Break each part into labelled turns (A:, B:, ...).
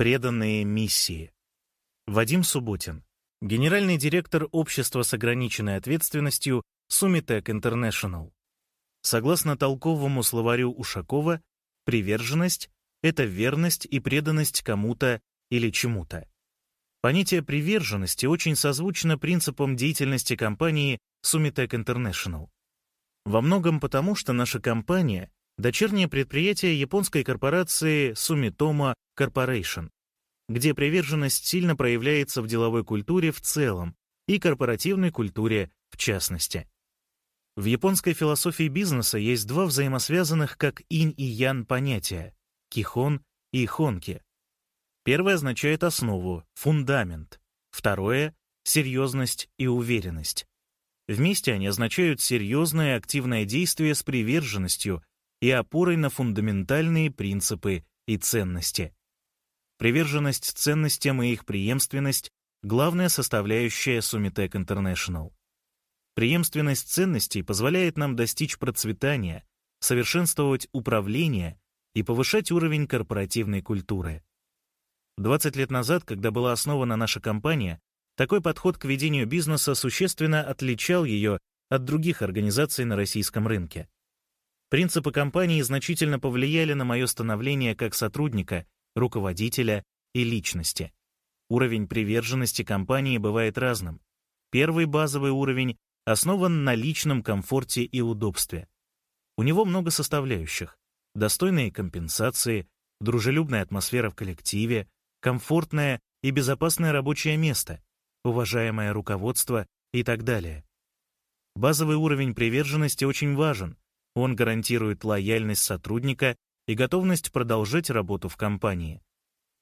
A: Преданные миссии. Вадим Субботин, генеральный директор общества с ограниченной ответственностью Sumitec International. Согласно толковому словарю Ушакова, приверженность — это верность и преданность кому-то или чему-то. Понятие приверженности очень созвучно принципам деятельности компании Sumitec International. Во многом потому, что наша компания — дочернее предприятие японской корпорации Sumitomo Corporation, где приверженность сильно проявляется в деловой культуре в целом и корпоративной культуре в частности. В японской философии бизнеса есть два взаимосвязанных как инь и ян понятия — кихон и хонки. Первое означает основу, фундамент. Второе — серьезность и уверенность. Вместе они означают серьезное активное действие с приверженностью и опорой на фундаментальные принципы и ценности. Приверженность ценностям и их преемственность — главная составляющая Sumitec International. Преемственность ценностей позволяет нам достичь процветания, совершенствовать управление и повышать уровень корпоративной культуры. 20 лет назад, когда была основана наша компания, такой подход к ведению бизнеса существенно отличал ее от других организаций на российском рынке. Принципы компании значительно повлияли на мое становление как сотрудника, руководителя и личности. Уровень приверженности компании бывает разным. Первый базовый уровень основан на личном комфорте и удобстве. У него много составляющих. Достойные компенсации, дружелюбная атмосфера в коллективе, комфортное и безопасное рабочее место, уважаемое руководство и так далее. Базовый уровень приверженности очень важен. Он гарантирует лояльность сотрудника и готовность продолжать работу в компании.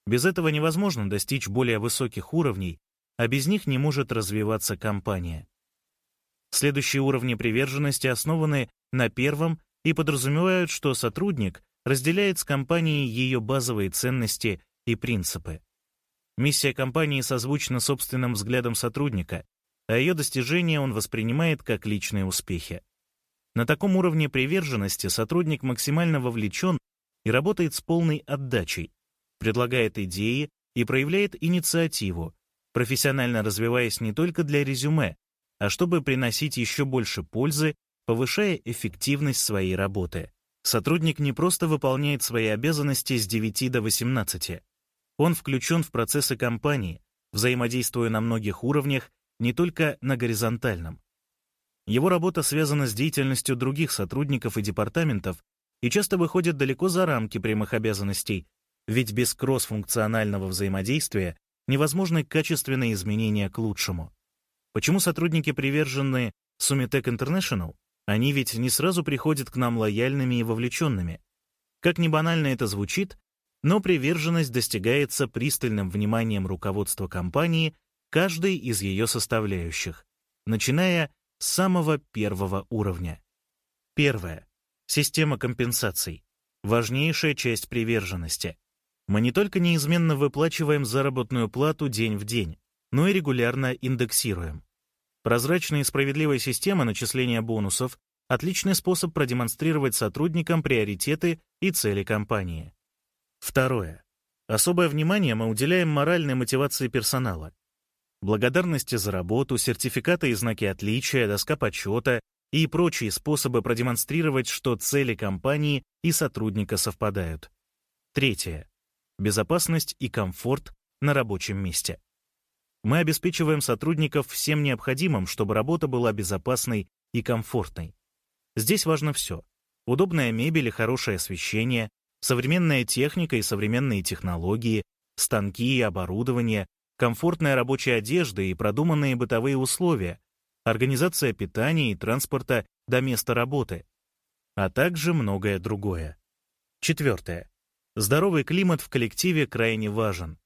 A: Без этого невозможно достичь более высоких уровней, а без них не может развиваться компания. Следующие уровни приверженности основаны на первом и подразумевают, что сотрудник разделяет с компанией ее базовые ценности и принципы. Миссия компании созвучна собственным взглядам сотрудника, а ее достижения он воспринимает как личные успехи. На таком уровне приверженности сотрудник максимально вовлечен и работает с полной отдачей, предлагает идеи и проявляет инициативу, профессионально развиваясь не только для резюме, а чтобы приносить еще больше пользы, повышая эффективность своей работы. Сотрудник не просто выполняет свои обязанности с 9 до 18. Он включен в процессы компании, взаимодействуя на многих уровнях, не только на горизонтальном. Его работа связана с деятельностью других сотрудников и департаментов и часто выходит далеко за рамки прямых обязанностей, ведь без кроссфункционального взаимодействия невозможны качественные изменения к лучшему. Почему сотрудники привержены Sumitec International? Они ведь не сразу приходят к нам лояльными и вовлеченными. Как ни банально это звучит, но приверженность достигается пристальным вниманием руководства компании каждой из ее составляющих, начиная с самого первого уровня. Первое. Система компенсаций. Важнейшая часть приверженности. Мы не только неизменно выплачиваем заработную плату день в день, но и регулярно индексируем. Прозрачная и справедливая система начисления бонусов — отличный способ продемонстрировать сотрудникам приоритеты и цели компании. Второе. Особое внимание мы уделяем моральной мотивации персонала. Благодарности за работу, сертификаты и знаки отличия, доска почета и прочие способы продемонстрировать, что цели компании и сотрудника совпадают. Третье. Безопасность и комфорт на рабочем месте. Мы обеспечиваем сотрудников всем необходимым, чтобы работа была безопасной и комфортной. Здесь важно все. Удобная мебель и хорошее освещение, современная техника и современные технологии, станки и оборудование, комфортная рабочая одежда и продуманные бытовые условия, организация питания и транспорта до места работы, а также многое другое. Четвертое. Здоровый климат в коллективе крайне важен.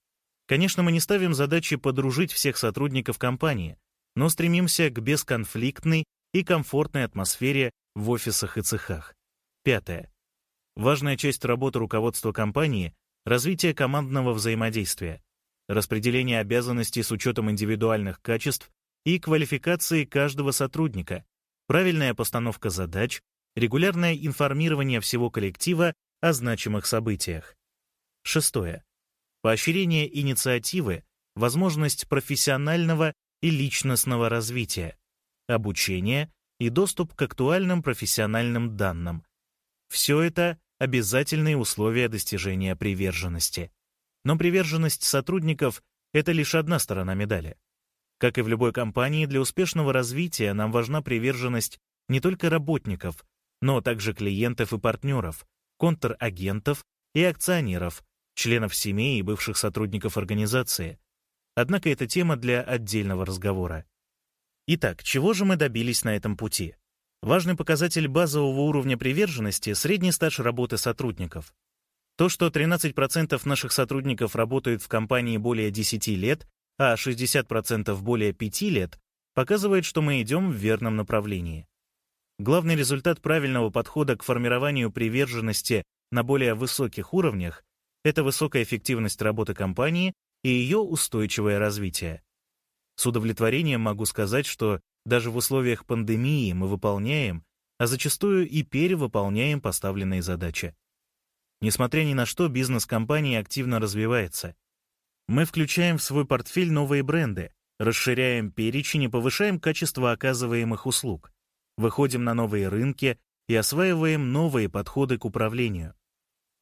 A: Конечно, мы не ставим задачи подружить всех сотрудников компании, но стремимся к бесконфликтной и комфортной атмосфере в офисах и цехах. Пятое. Важная часть работы руководства компании — развитие командного взаимодействия, распределение обязанностей с учетом индивидуальных качеств и квалификации каждого сотрудника, правильная постановка задач, регулярное информирование всего коллектива о значимых событиях. Шестое. поощрение инициативы, возможность профессионального и личностного развития, обучение и доступ к актуальным профессиональным данным. Все это обязательные условия достижения приверженности. Но приверженность сотрудников — это лишь одна сторона медали. Как и в любой компании, для успешного развития нам важна приверженность не только работников, но также клиентов и партнеров, контрагентов и акционеров, членов семей и бывших сотрудников организации. Однако это тема для отдельного разговора. Итак, чего же мы добились на этом пути? Важный показатель базового уровня приверженности — средний стаж работы сотрудников. То, что 13% наших сотрудников работают в компании более 10 лет, а 60% более 5 лет, показывает, что мы идем в верном направлении. Главный результат правильного подхода к формированию приверженности на более высоких уровнях — это высокая эффективность работы компании и ее устойчивое развитие. С удовлетворением могу сказать, что даже в условиях пандемии мы выполняем, а зачастую и перевыполняем поставленные задачи. Несмотря ни на что, бизнес компании активно развивается. Мы включаем в свой портфель новые бренды, расширяем перечень и повышаем качество оказываемых услуг, выходим на новые рынки и осваиваем новые подходы к управлению.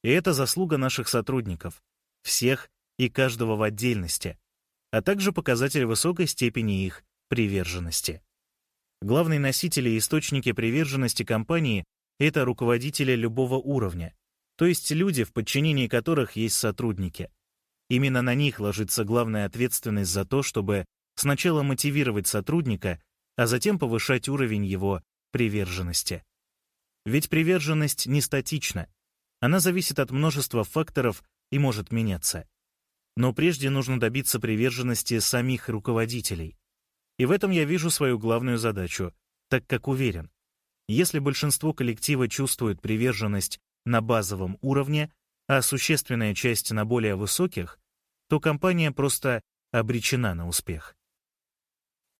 A: И это заслуга наших сотрудников, всех и каждого в отдельности, а также показатель высокой степени их приверженности. Главные носители и источники приверженности компании — это руководители любого уровня, то есть люди, в подчинении которых есть сотрудники. Именно на них ложится главная ответственность за то, чтобы сначала мотивировать сотрудника, а затем повышать уровень его приверженности. Ведь приверженность не статична. Она зависит от множества факторов и может меняться. Но прежде нужно добиться приверженности самих руководителей. И в этом я вижу свою главную задачу, так как уверен, если большинство коллектива чувствует приверженность на базовом уровне, а существенная часть на более высоких, то компания просто обречена на успех.